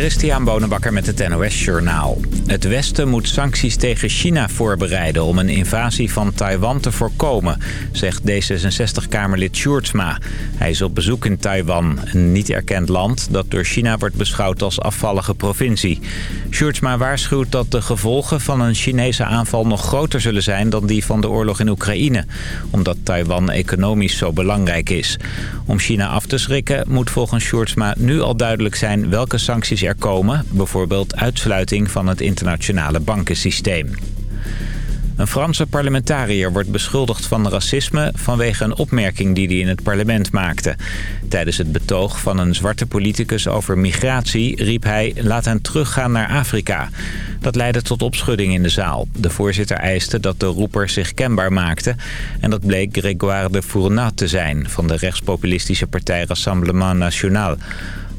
Christian Bonenbakker met het NOS Journaal. Het Westen moet sancties tegen China voorbereiden om een invasie van Taiwan te voorkomen, zegt D66-kamerlid Sjoerdsma. Hij is op bezoek in Taiwan, een niet erkend land dat door China wordt beschouwd als afvallige provincie. Sjoerdsma waarschuwt dat de gevolgen van een Chinese aanval nog groter zullen zijn dan die van de oorlog in Oekraïne, omdat Taiwan economisch zo belangrijk is. Om China af te schrikken moet volgens Sjoerdsma nu al duidelijk zijn welke sancties er komen. Bijvoorbeeld uitsluiting van het internationale bankensysteem. Een Franse parlementariër wordt beschuldigd van racisme vanwege een opmerking die hij in het parlement maakte. Tijdens het betoog van een zwarte politicus over migratie riep hij laat hen teruggaan naar Afrika. Dat leidde tot opschudding in de zaal. De voorzitter eiste dat de roeper zich kenbaar maakte en dat bleek Grégoire de Fournat te zijn van de rechtspopulistische partij Rassemblement National.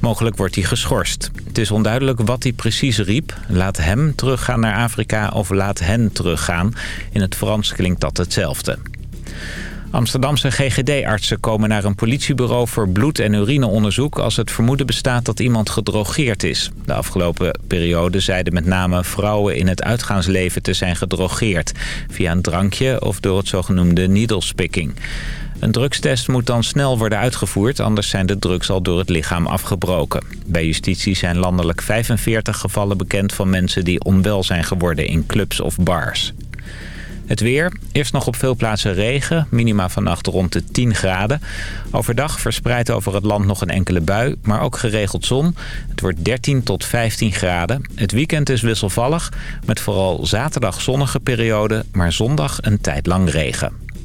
Mogelijk wordt hij geschorst. Het is onduidelijk wat hij precies riep. Laat hem teruggaan naar Afrika of laat hen teruggaan. In het Frans klinkt dat hetzelfde. Amsterdamse GGD-artsen komen naar een politiebureau voor bloed- en urineonderzoek... als het vermoeden bestaat dat iemand gedrogeerd is. De afgelopen periode zeiden met name vrouwen in het uitgaansleven te zijn gedrogeerd... via een drankje of door het zogenoemde needlespicking. Een drugstest moet dan snel worden uitgevoerd, anders zijn de drugs al door het lichaam afgebroken. Bij justitie zijn landelijk 45 gevallen bekend van mensen die onwel zijn geworden in clubs of bars. Het weer. Eerst nog op veel plaatsen regen. Minima vannacht rond de 10 graden. Overdag verspreidt over het land nog een enkele bui. Maar ook geregeld zon. Het wordt 13 tot 15 graden. Het weekend is wisselvallig. Met vooral zaterdag zonnige periode. Maar zondag een tijd lang regen.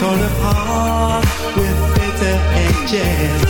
torn apart with bitter edges.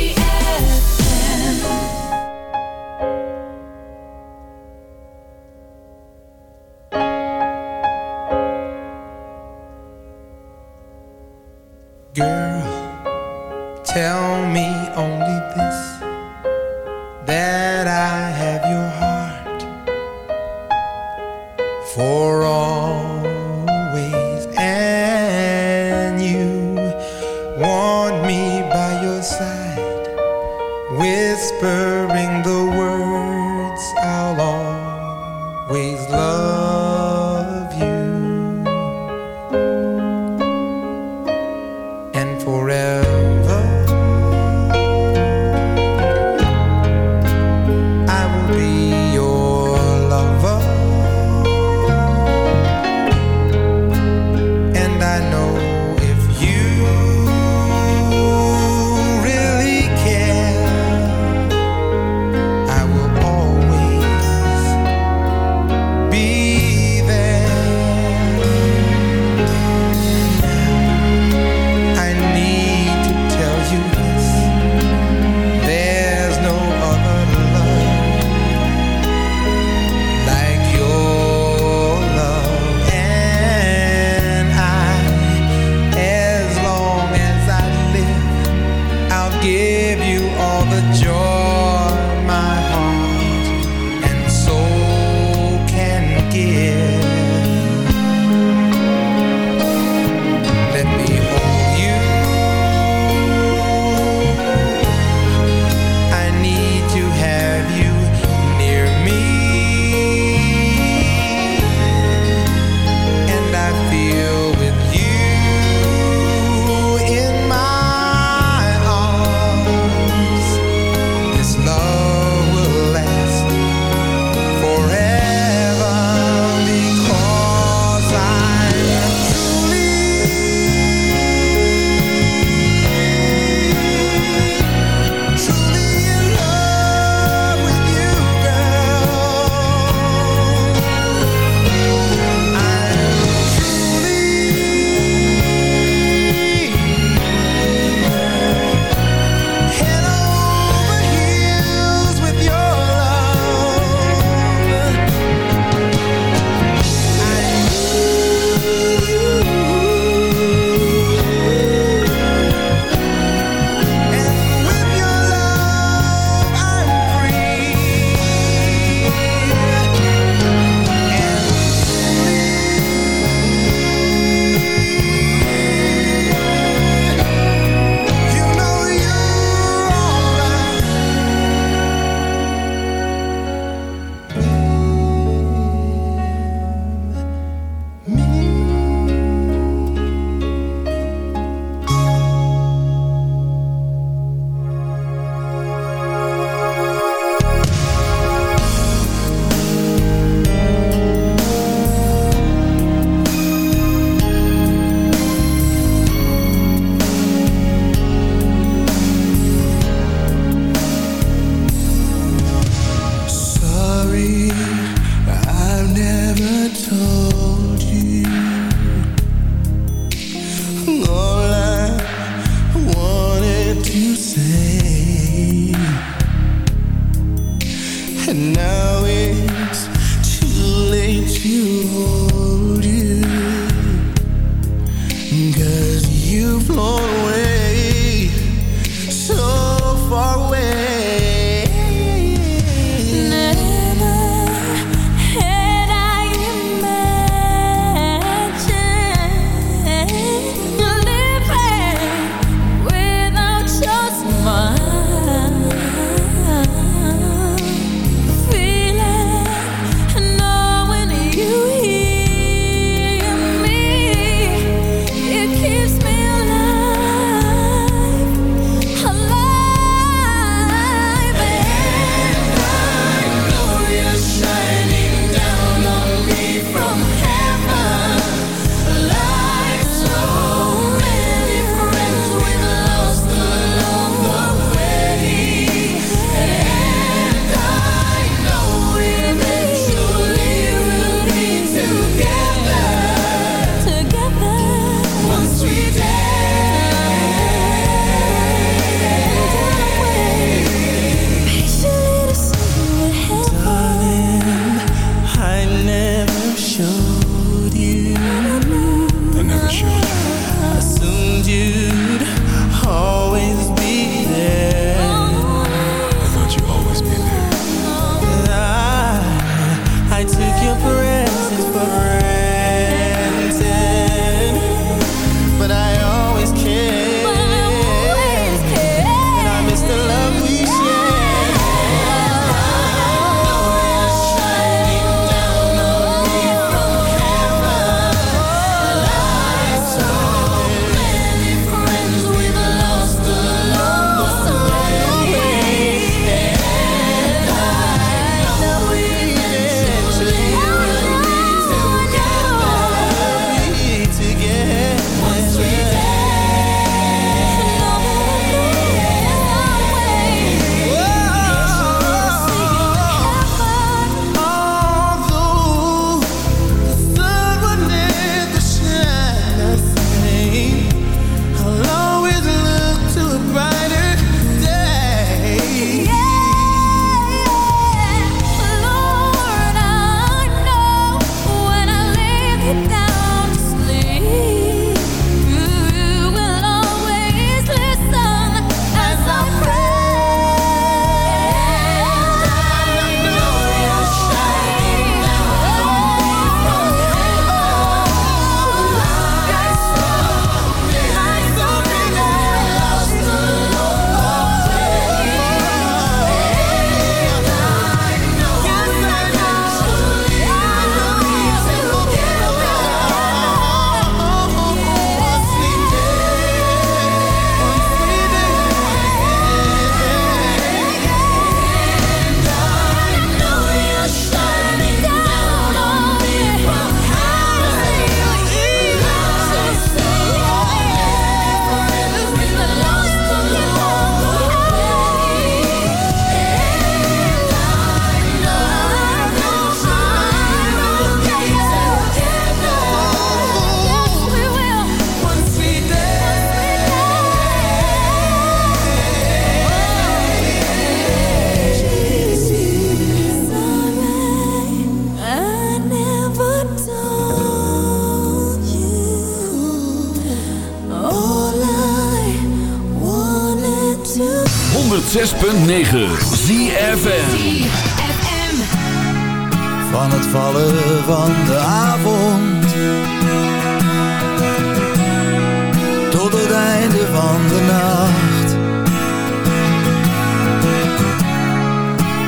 Tot het einde van de nacht.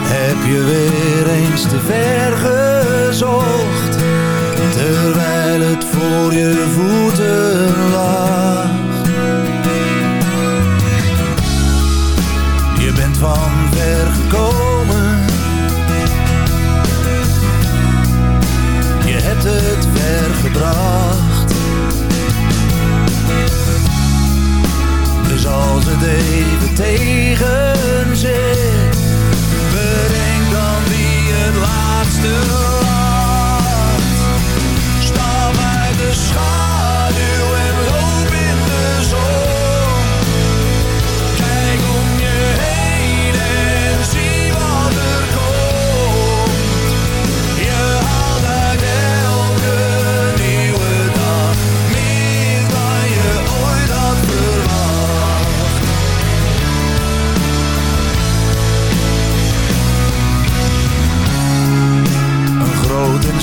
Heb je weer eens te ver gezocht Terwijl het voor je voeten lag? Van Dus als het even tegen zit, bedenk dan wie het laatste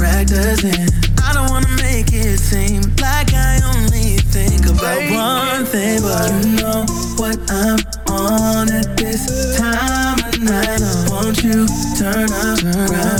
practicing. I don't wanna make it seem like I only think about one thing, but you know what I'm on at this time of night. I want you turn up, turn up.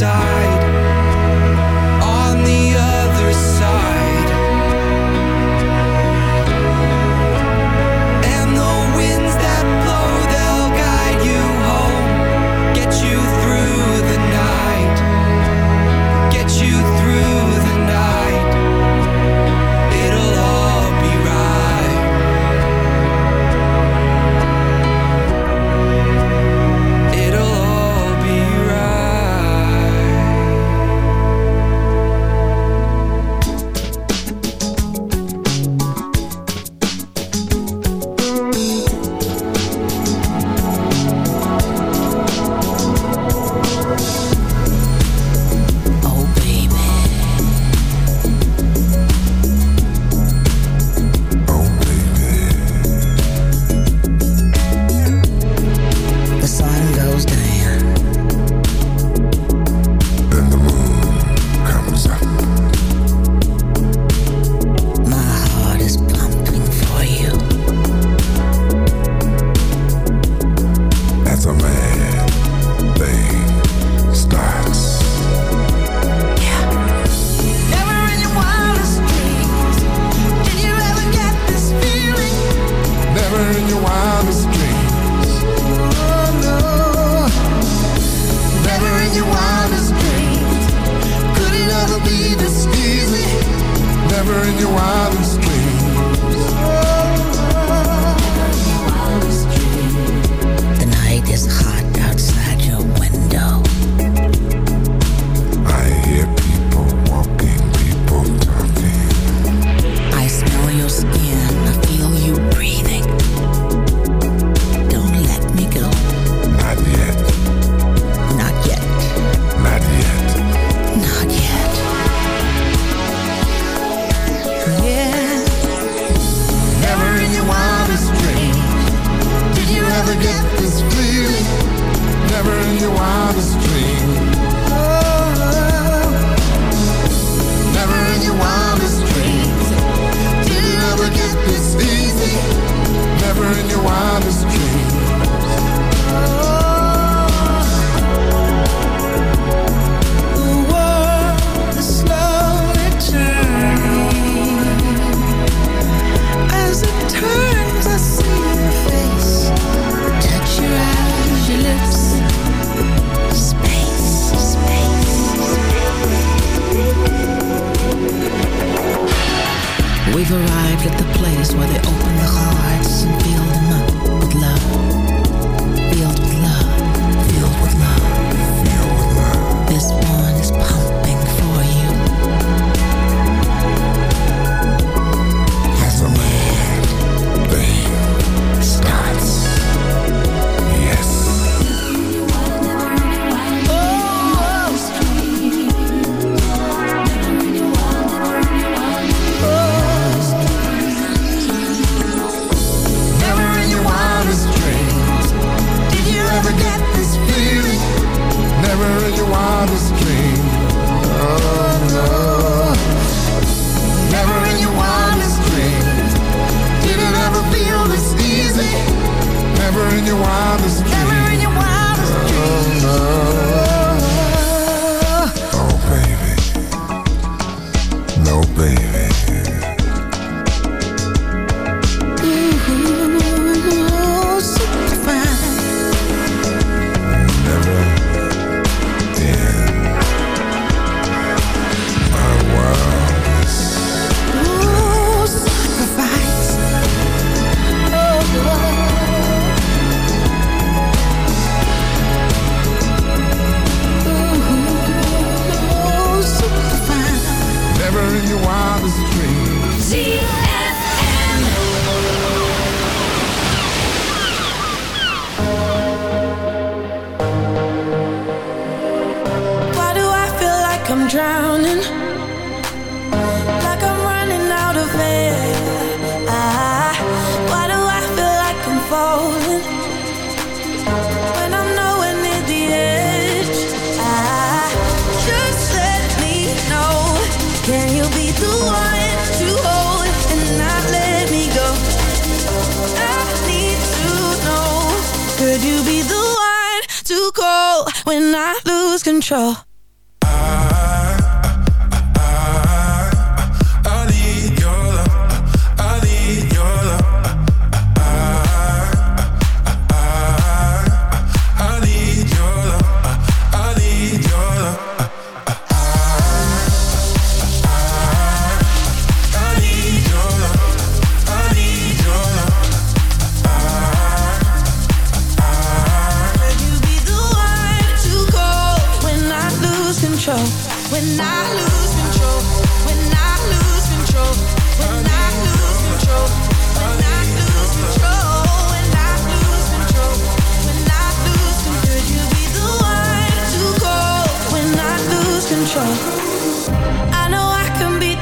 side.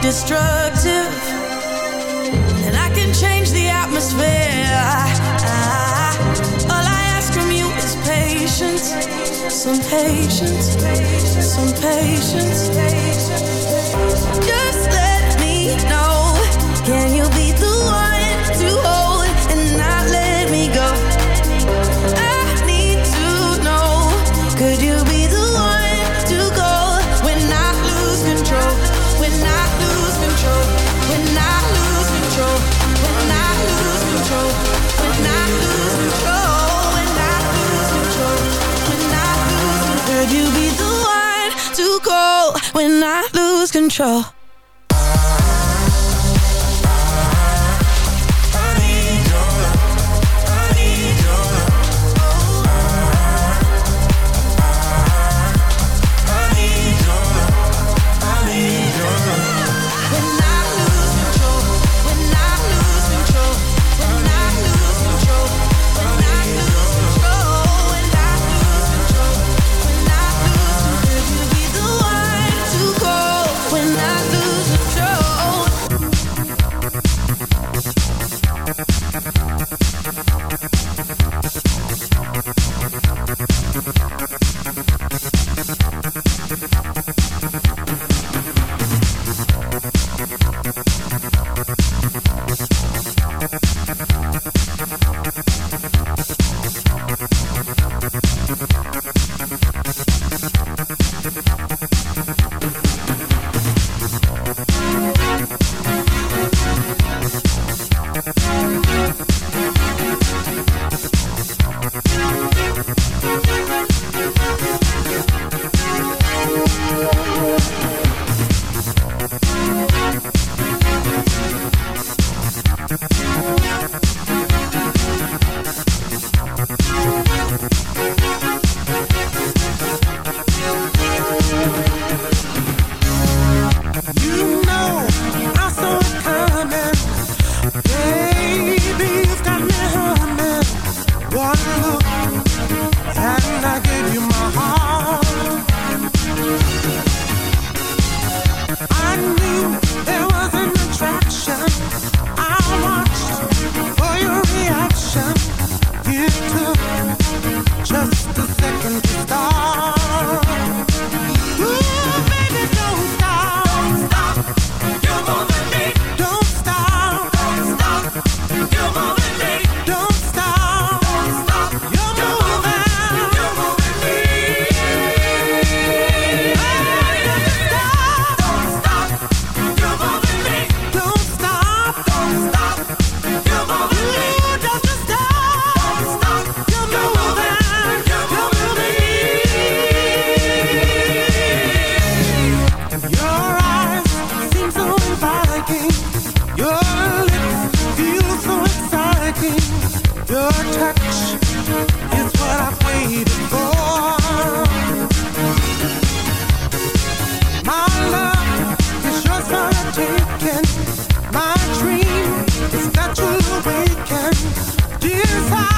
destructive. And I can change the atmosphere. I, All I ask from you is patience. Some patience. Some patience. Just let me know. lose control. surprise